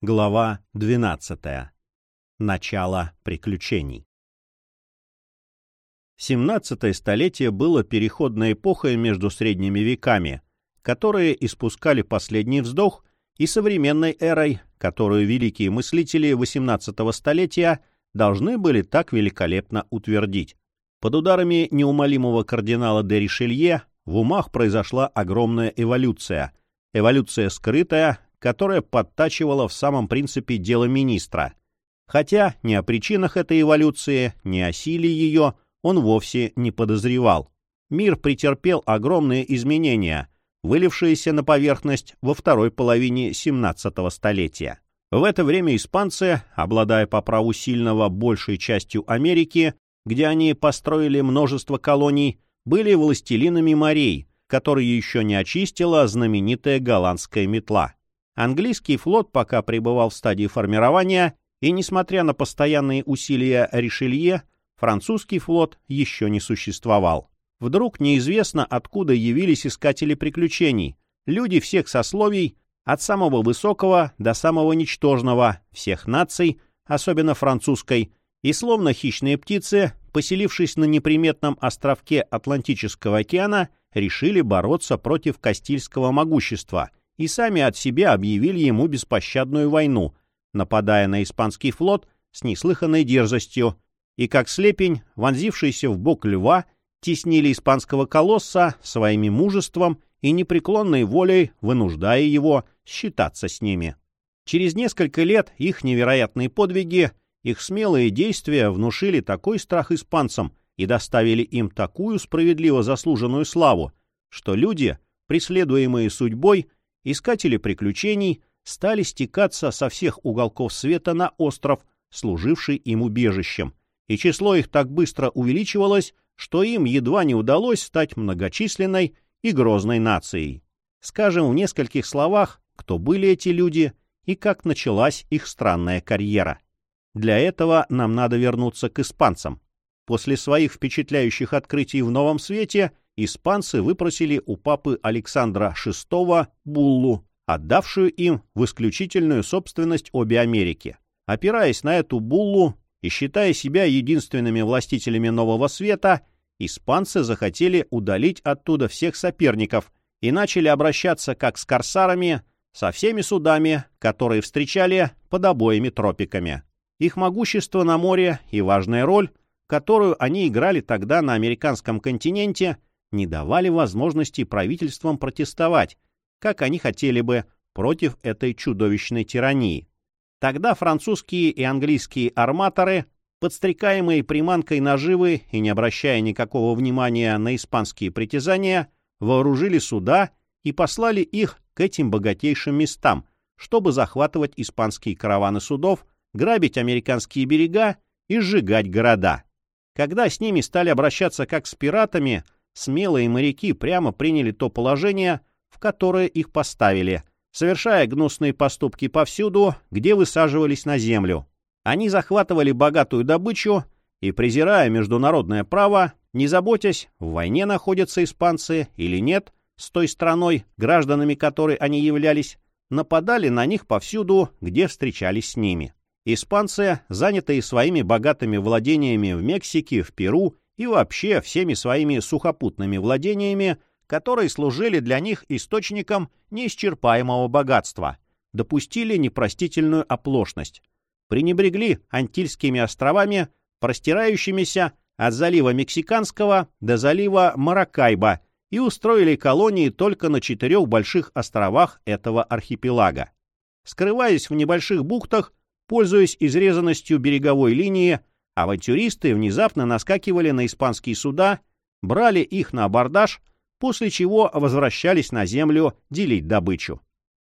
Глава 12. Начало приключений. 17 столетие было переходной эпохой между средними веками, которые испускали последний вздох, и современной эрой, которую великие мыслители 18 столетия должны были так великолепно утвердить. Под ударами неумолимого кардинала де Ришелье в умах произошла огромная эволюция. Эволюция скрытая, которая подтачивала в самом принципе дело министра. Хотя ни о причинах этой эволюции, ни о силе ее он вовсе не подозревал. Мир претерпел огромные изменения, вылившиеся на поверхность во второй половине 17 столетия. В это время испанцы, обладая по праву сильного большей частью Америки, где они построили множество колоний, были властелинами морей, которые еще не очистила знаменитая голландская метла. Английский флот пока пребывал в стадии формирования, и, несмотря на постоянные усилия Ришелье, французский флот еще не существовал. Вдруг неизвестно, откуда явились искатели приключений, люди всех сословий, от самого высокого до самого ничтожного, всех наций, особенно французской, и словно хищные птицы, поселившись на неприметном островке Атлантического океана, решили бороться против Кастильского могущества – и сами от себя объявили ему беспощадную войну, нападая на испанский флот с неслыханной дерзостью, и как слепень, вонзившийся в бок льва, теснили испанского колосса своими мужеством и непреклонной волей, вынуждая его считаться с ними. Через несколько лет их невероятные подвиги, их смелые действия внушили такой страх испанцам и доставили им такую справедливо заслуженную славу, что люди, преследуемые судьбой, искатели приключений стали стекаться со всех уголков света на остров, служивший им убежищем, и число их так быстро увеличивалось, что им едва не удалось стать многочисленной и грозной нацией. Скажем в нескольких словах, кто были эти люди и как началась их странная карьера. Для этого нам надо вернуться к испанцам. После своих впечатляющих открытий в Новом Свете – испанцы выпросили у папы Александра VI буллу, отдавшую им в исключительную собственность обе Америки. Опираясь на эту буллу и считая себя единственными властителями Нового Света, испанцы захотели удалить оттуда всех соперников и начали обращаться как с корсарами, со всеми судами, которые встречали под обоими тропиками. Их могущество на море и важная роль, которую они играли тогда на американском континенте – не давали возможности правительствам протестовать, как они хотели бы, против этой чудовищной тирании. Тогда французские и английские арматоры, подстрекаемые приманкой наживы и не обращая никакого внимания на испанские притязания, вооружили суда и послали их к этим богатейшим местам, чтобы захватывать испанские караваны судов, грабить американские берега и сжигать города. Когда с ними стали обращаться как с пиратами – смелые моряки прямо приняли то положение, в которое их поставили, совершая гнусные поступки повсюду, где высаживались на землю. Они захватывали богатую добычу и, презирая международное право, не заботясь, в войне находятся испанцы или нет, с той страной, гражданами которой они являлись, нападали на них повсюду, где встречались с ними. Испанцы, занятые своими богатыми владениями в Мексике, в Перу и вообще всеми своими сухопутными владениями, которые служили для них источником неисчерпаемого богатства, допустили непростительную оплошность. Пренебрегли Антильскими островами, простирающимися от залива Мексиканского до залива Маракайба, и устроили колонии только на четырех больших островах этого архипелага. Скрываясь в небольших бухтах, пользуясь изрезанностью береговой линии, Авантюристы внезапно наскакивали на испанские суда, брали их на абордаж, после чего возвращались на землю делить добычу.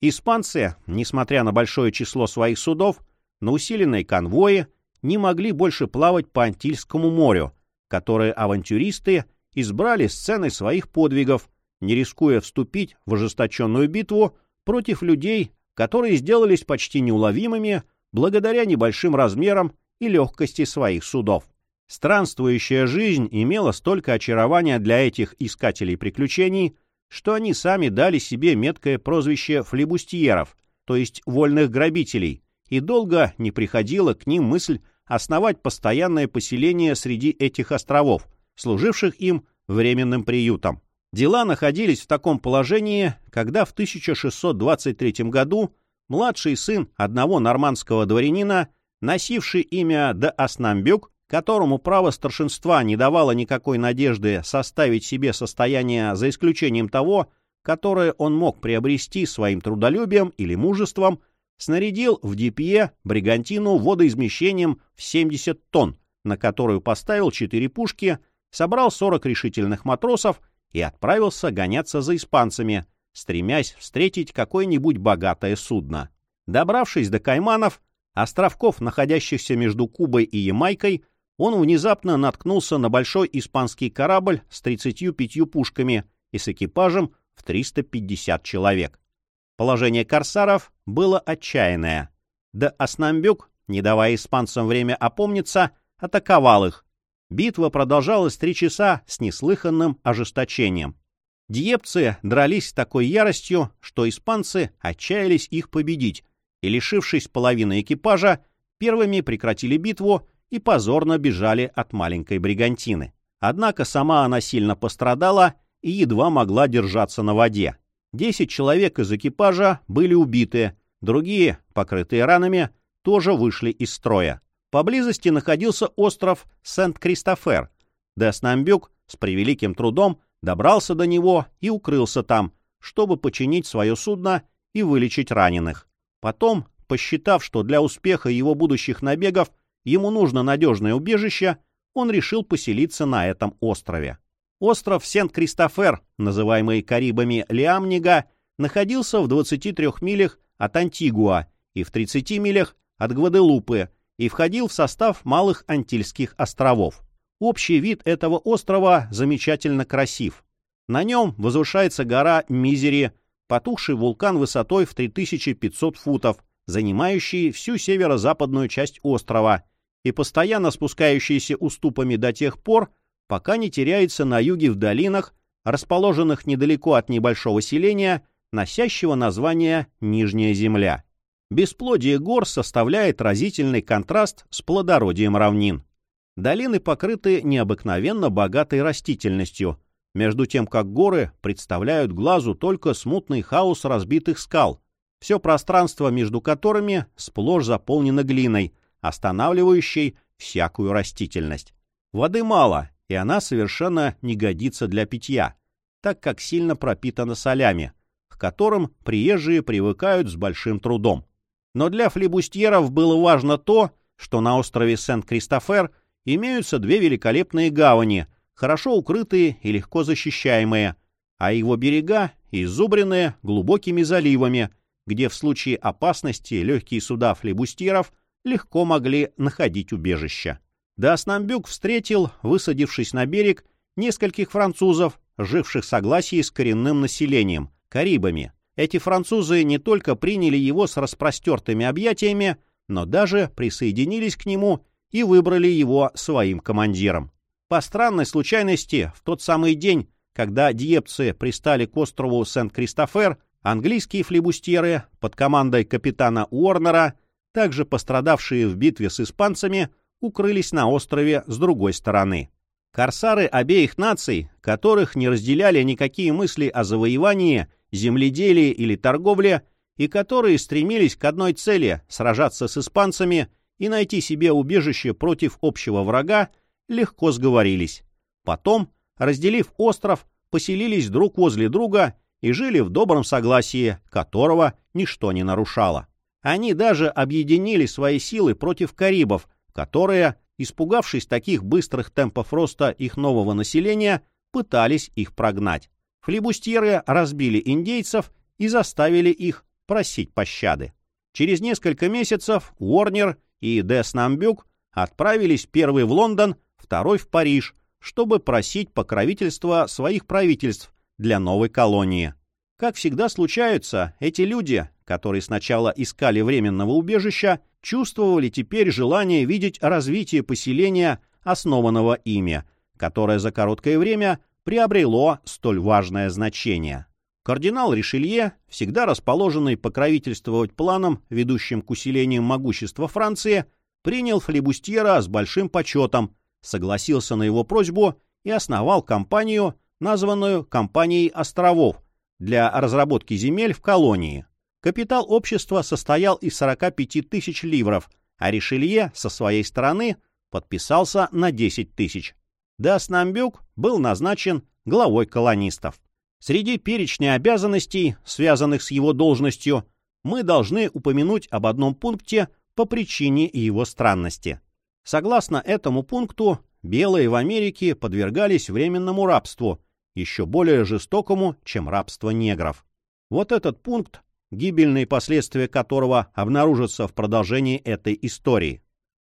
Испанцы, несмотря на большое число своих судов, на усиленные конвои, не могли больше плавать по Антильскому морю, которое авантюристы избрали сценой своих подвигов, не рискуя вступить в ожесточенную битву против людей, которые сделались почти неуловимыми благодаря небольшим размерам и легкости своих судов. Странствующая жизнь имела столько очарования для этих искателей приключений, что они сами дали себе меткое прозвище флебустьеров, то есть вольных грабителей, и долго не приходила к ним мысль основать постоянное поселение среди этих островов, служивших им временным приютом. Дела находились в таком положении, когда в 1623 году младший сын одного нормандского дворянина, носивший имя де Аснамбюк, которому право старшинства не давало никакой надежды составить себе состояние за исключением того, которое он мог приобрести своим трудолюбием или мужеством, снарядил в Дипье бригантину водоизмещением в 70 тонн, на которую поставил четыре пушки, собрал 40 решительных матросов и отправился гоняться за испанцами, стремясь встретить какое-нибудь богатое судно. Добравшись до Кайманов, островков, находящихся между Кубой и Ямайкой, он внезапно наткнулся на большой испанский корабль с 35 пушками и с экипажем в 350 человек. Положение корсаров было отчаянное. Да Аснамбюк, не давая испанцам время опомниться, атаковал их. Битва продолжалась три часа с неслыханным ожесточением. Диепцы дрались с такой яростью, что испанцы отчаялись их победить, и, лишившись половины экипажа, первыми прекратили битву и позорно бежали от маленькой бригантины. Однако сама она сильно пострадала и едва могла держаться на воде. Десять человек из экипажа были убиты, другие, покрытые ранами, тоже вышли из строя. Поблизости находился остров Сент-Кристофер. Деснамбюк с превеликим трудом добрался до него и укрылся там, чтобы починить свое судно и вылечить раненых. Потом, посчитав, что для успеха его будущих набегов ему нужно надежное убежище, он решил поселиться на этом острове. Остров Сент-Кристофер, называемый Карибами Лиамнига, находился в 23 милях от Антигуа и в 30 милях от Гваделупы и входил в состав Малых Антильских островов. Общий вид этого острова замечательно красив. На нем возвышается гора Мизери, потухший вулкан высотой в 3500 футов, занимающий всю северо-западную часть острова и постоянно спускающийся уступами до тех пор, пока не теряется на юге в долинах, расположенных недалеко от небольшого селения, носящего название Нижняя Земля. Бесплодие гор составляет разительный контраст с плодородием равнин. Долины покрыты необыкновенно богатой растительностью, между тем как горы представляют глазу только смутный хаос разбитых скал, все пространство между которыми сплошь заполнено глиной, останавливающей всякую растительность. Воды мало, и она совершенно не годится для питья, так как сильно пропитана солями, к которым приезжие привыкают с большим трудом. Но для флибустьеров было важно то, что на острове Сент-Кристофер имеются две великолепные гавани, хорошо укрытые и легко защищаемые, а его берега изубренные глубокими заливами, где в случае опасности легкие суда флибустьеров легко могли находить убежище. Даснамбюк встретил, высадившись на берег, нескольких французов, живших в согласии с коренным населением, карибами. Эти французы не только приняли его с распростертыми объятиями, но даже присоединились к нему и выбрали его своим командиром. По странной случайности, в тот самый день, когда диепцы пристали к острову Сент-Кристофер, английские флебустьеры под командой капитана Уорнера, также пострадавшие в битве с испанцами, укрылись на острове с другой стороны. Корсары обеих наций, которых не разделяли никакие мысли о завоевании, земледелии или торговле, и которые стремились к одной цели – сражаться с испанцами и найти себе убежище против общего врага, легко сговорились. Потом, разделив остров, поселились друг возле друга и жили в добром согласии, которого ничто не нарушало. Они даже объединили свои силы против карибов, которые, испугавшись таких быстрых темпов роста их нового населения, пытались их прогнать. Флибустьеры разбили индейцев и заставили их просить пощады. Через несколько месяцев Уорнер и Деснамбюк отправились первый в Лондон, второй в Париж, чтобы просить покровительства своих правительств для новой колонии. Как всегда случаются, эти люди, которые сначала искали временного убежища, чувствовали теперь желание видеть развитие поселения, основанного ими, которое за короткое время приобрело столь важное значение. Кардинал Ришелье, всегда расположенный покровительствовать планам, ведущим к усилению могущества Франции, принял флебустьера с большим почетом, согласился на его просьбу и основал компанию, названную «Компанией островов», для разработки земель в колонии. Капитал общества состоял из 45 тысяч ливров, а Ришелье со своей стороны подписался на 10 тысяч. Даснамбюк был назначен главой колонистов. Среди перечня обязанностей, связанных с его должностью, мы должны упомянуть об одном пункте по причине его странности. Согласно этому пункту, белые в Америке подвергались временному рабству, еще более жестокому, чем рабство негров. Вот этот пункт, гибельные последствия которого обнаружатся в продолжении этой истории.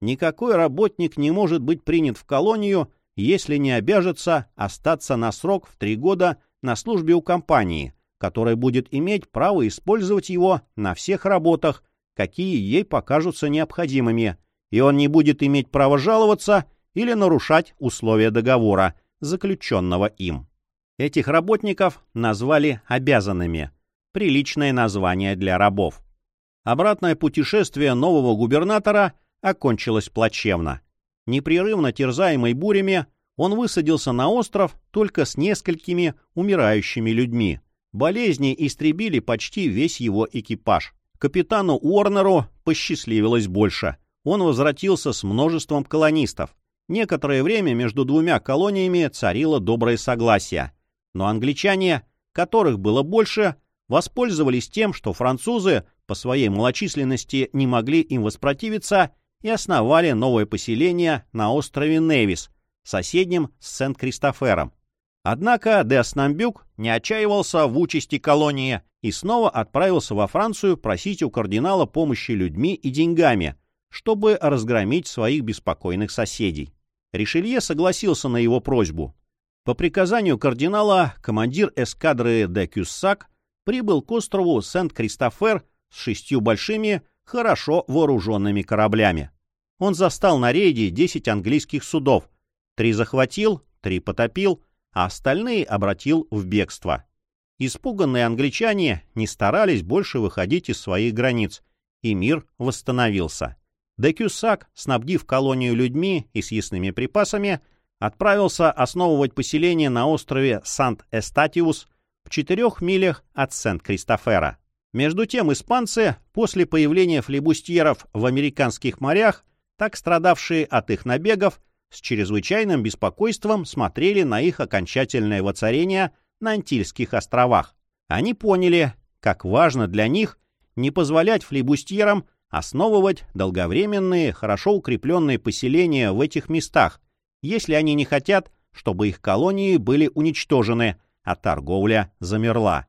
Никакой работник не может быть принят в колонию, если не обяжется остаться на срок в три года на службе у компании, которая будет иметь право использовать его на всех работах, какие ей покажутся необходимыми, и он не будет иметь права жаловаться или нарушать условия договора, заключенного им. Этих работников назвали обязанными. Приличное название для рабов. Обратное путешествие нового губернатора окончилось плачевно. Непрерывно терзаемый бурями, он высадился на остров только с несколькими умирающими людьми. Болезни истребили почти весь его экипаж. Капитану Уорнеру посчастливилось больше. Он возвратился с множеством колонистов. Некоторое время между двумя колониями царило доброе согласие. Но англичане, которых было больше, воспользовались тем, что французы по своей малочисленности не могли им воспротивиться и основали новое поселение на острове Невис, соседним с Сент-Кристофером. Однако де Деоснамбюк не отчаивался в участи колонии и снова отправился во Францию просить у кардинала помощи людьми и деньгами, чтобы разгромить своих беспокойных соседей. Ришелье согласился на его просьбу. По приказанию кардинала командир эскадры де Кюссак прибыл к острову Сент-Кристофер с шестью большими, хорошо вооруженными кораблями. Он застал на рейде 10 английских судов, Три захватил, три потопил, а остальные обратил в бегство. Испуганные англичане не старались больше выходить из своих границ, и мир восстановился. Декюсак, снабдив колонию людьми и съестными припасами, отправился основывать поселение на острове Сант-Эстатиус в четырех милях от Сент-Кристофера. Между тем испанцы, после появления флебустьеров в американских морях, так страдавшие от их набегов, с чрезвычайным беспокойством смотрели на их окончательное воцарение на Антильских островах. Они поняли, как важно для них не позволять флибустьерам основывать долговременные, хорошо укрепленные поселения в этих местах, если они не хотят, чтобы их колонии были уничтожены, а торговля замерла.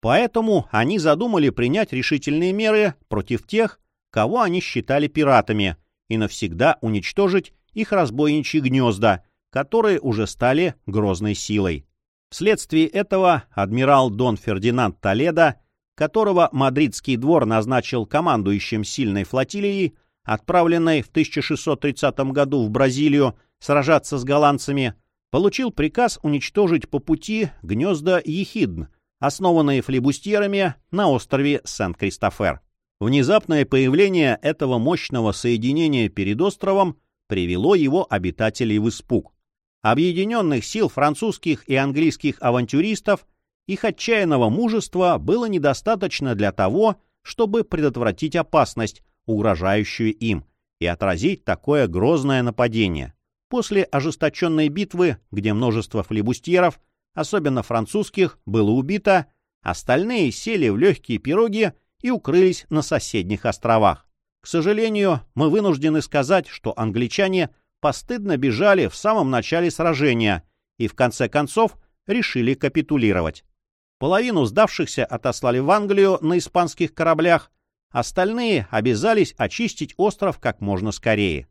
Поэтому они задумали принять решительные меры против тех, кого они считали пиратами, и навсегда уничтожить их разбойничьи гнезда, которые уже стали грозной силой. Вследствие этого адмирал Дон Фердинанд Толедо, которого мадридский двор назначил командующим сильной флотилией, отправленной в 1630 году в Бразилию сражаться с голландцами, получил приказ уничтожить по пути гнезда Ехидн, основанные флебустьерами на острове Сент-Кристофер. Внезапное появление этого мощного соединения перед островом привело его обитателей в испуг. Объединенных сил французских и английских авантюристов их отчаянного мужества было недостаточно для того, чтобы предотвратить опасность, угрожающую им, и отразить такое грозное нападение. После ожесточенной битвы, где множество флебустьеров, особенно французских, было убито, остальные сели в легкие пироги и укрылись на соседних островах. К сожалению, мы вынуждены сказать, что англичане постыдно бежали в самом начале сражения и в конце концов решили капитулировать. Половину сдавшихся отослали в Англию на испанских кораблях, остальные обязались очистить остров как можно скорее.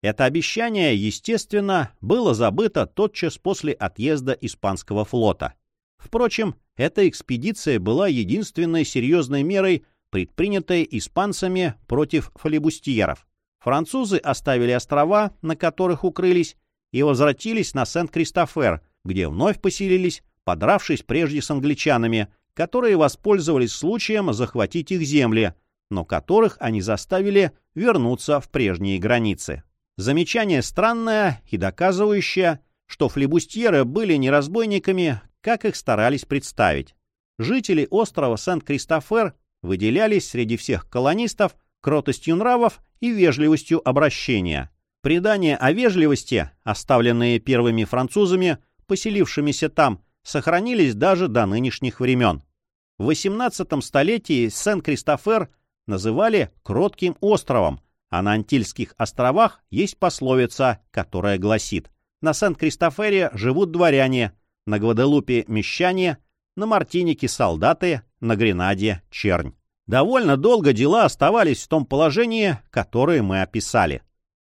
Это обещание, естественно, было забыто тотчас после отъезда испанского флота. Впрочем, эта экспедиция была единственной серьезной мерой, предпринятое испанцами против фалибустьеров. Французы оставили острова, на которых укрылись, и возвратились на Сент-Кристофер, где вновь поселились, подравшись прежде с англичанами, которые воспользовались случаем захватить их земли, но которых они заставили вернуться в прежние границы. Замечание странное и доказывающее, что флебустьеры были не разбойниками, как их старались представить. Жители острова Сент-Кристофер выделялись среди всех колонистов кротостью нравов и вежливостью обращения. Предания о вежливости, оставленные первыми французами, поселившимися там, сохранились даже до нынешних времен. В XVIII столетии Сен-Кристофер называли «кротким островом», а на Антильских островах есть пословица, которая гласит «На Сен-Кристофере живут дворяне, на Гваделупе – мещане, на Мартинике – солдаты, на Гренаде – чернь». Довольно долго дела оставались в том положении, которое мы описали.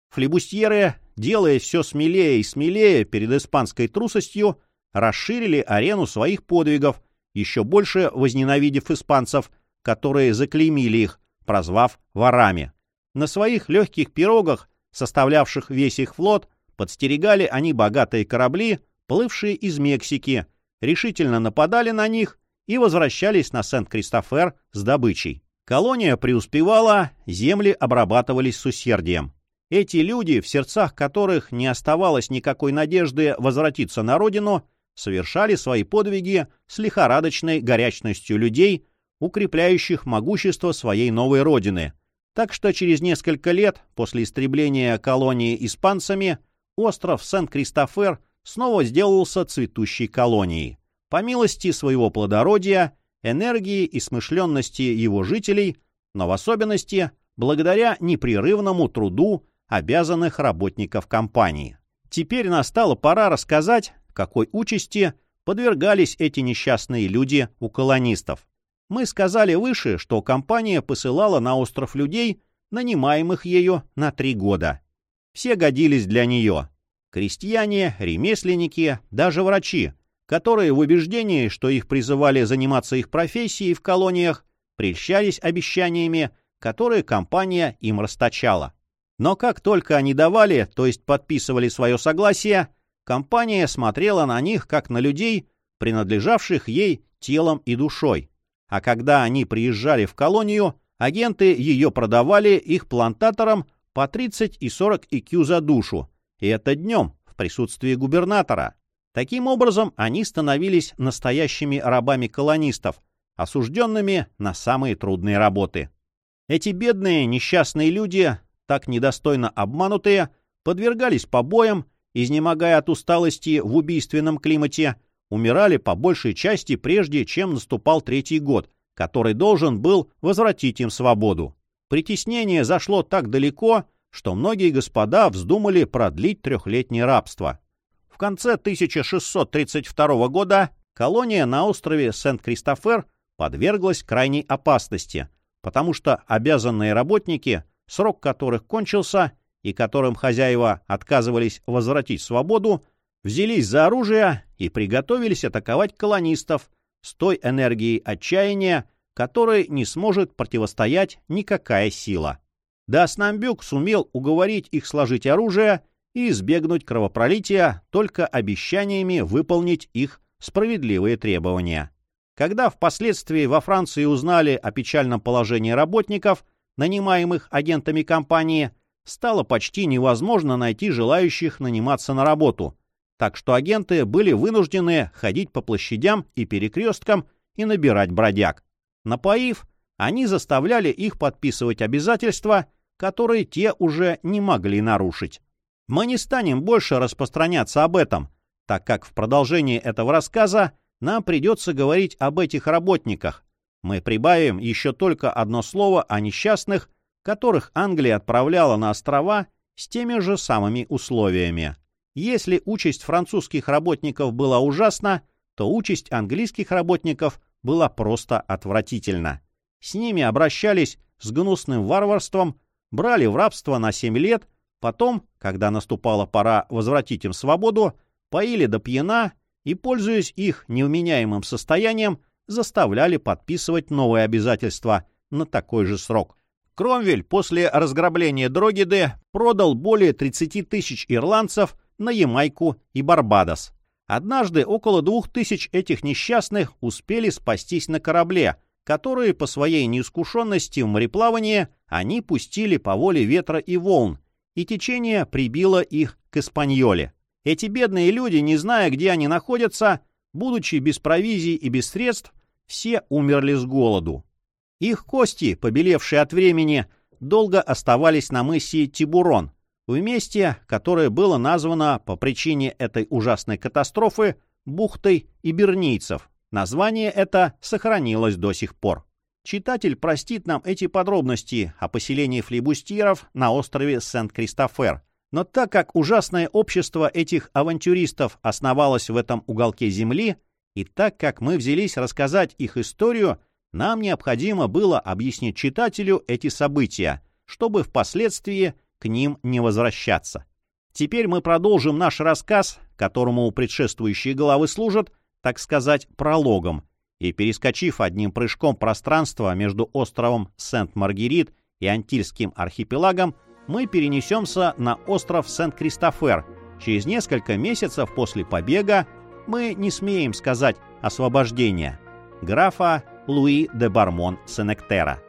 Флебустьеры, делая все смелее и смелее перед испанской трусостью, расширили арену своих подвигов, еще больше возненавидев испанцев, которые заклеймили их, прозвав ворами. На своих легких пирогах, составлявших весь их флот, подстерегали они богатые корабли, плывшие из Мексики, решительно нападали на них и возвращались на Сент-Кристофер с добычей. Колония преуспевала, земли обрабатывались с усердием. Эти люди, в сердцах которых не оставалось никакой надежды возвратиться на родину, совершали свои подвиги с лихорадочной горячностью людей, укрепляющих могущество своей новой родины. Так что через несколько лет после истребления колонии испанцами остров Сент-Кристофер снова сделался цветущей колонией. По милости своего плодородия, энергии и смышленности его жителей, но в особенности благодаря непрерывному труду обязанных работников компании. Теперь настала пора рассказать, какой участи подвергались эти несчастные люди у колонистов. Мы сказали выше, что компания посылала на остров людей, нанимаемых ею на три года. Все годились для нее. Крестьяне, ремесленники, даже врачи, которые в убеждении, что их призывали заниматься их профессией в колониях, прельщались обещаниями, которые компания им расточала. Но как только они давали, то есть подписывали свое согласие, компания смотрела на них как на людей, принадлежавших ей телом и душой. А когда они приезжали в колонию, агенты ее продавали их плантаторам по 30 и 40 икю за душу, и это днем, в присутствии губернатора. Таким образом, они становились настоящими рабами колонистов, осужденными на самые трудные работы. Эти бедные, несчастные люди, так недостойно обманутые, подвергались побоям, изнемогая от усталости в убийственном климате, умирали по большей части прежде, чем наступал третий год, который должен был возвратить им свободу. Притеснение зашло так далеко, что многие господа вздумали продлить трехлетнее рабство. В конце 1632 года колония на острове Сент-Кристофер подверглась крайней опасности, потому что обязанные работники, срок которых кончился и которым хозяева отказывались возвратить свободу, взялись за оружие и приготовились атаковать колонистов с той энергией отчаяния, которой не сможет противостоять никакая сила. Даснамбюк сумел уговорить их сложить оружие и избегнуть кровопролития только обещаниями выполнить их справедливые требования. Когда впоследствии во Франции узнали о печальном положении работников, нанимаемых агентами компании, стало почти невозможно найти желающих наниматься на работу, так что агенты были вынуждены ходить по площадям и перекресткам и набирать бродяг. Напоив, они заставляли их подписывать обязательства, которые те уже не могли нарушить. Мы не станем больше распространяться об этом, так как в продолжении этого рассказа нам придется говорить об этих работниках. Мы прибавим еще только одно слово о несчастных, которых Англия отправляла на острова с теми же самыми условиями. Если участь французских работников была ужасна, то участь английских работников была просто отвратительна. С ними обращались с гнусным варварством, брали в рабство на 7 лет Потом, когда наступала пора возвратить им свободу, поили до пьяна и, пользуясь их невменяемым состоянием, заставляли подписывать новые обязательства на такой же срок. Кромвель после разграбления Дрогиды продал более 30 тысяч ирландцев на Ямайку и Барбадос. Однажды около двух тысяч этих несчастных успели спастись на корабле, которые по своей неискушенности в мореплавании они пустили по воле ветра и волн, и течение прибило их к Испаньоле. Эти бедные люди, не зная, где они находятся, будучи без провизии и без средств, все умерли с голоду. Их кости, побелевшие от времени, долго оставались на мысе Тибурон, в месте, которое было названо по причине этой ужасной катастрофы бухтой ибернийцев. Название это сохранилось до сих пор. Читатель простит нам эти подробности о поселении флибустьеров на острове Сент-Кристофер. Но так как ужасное общество этих авантюристов основалось в этом уголке земли, и так как мы взялись рассказать их историю, нам необходимо было объяснить читателю эти события, чтобы впоследствии к ним не возвращаться. Теперь мы продолжим наш рассказ, которому предшествующие главы служат, так сказать, прологом, и, перескочив одним прыжком пространство между островом Сент-Маргерит и Антильским архипелагом, мы перенесемся на остров Сент-Кристофер. Через несколько месяцев после побега мы не смеем сказать освобождения графа lui de Barmon Senectera.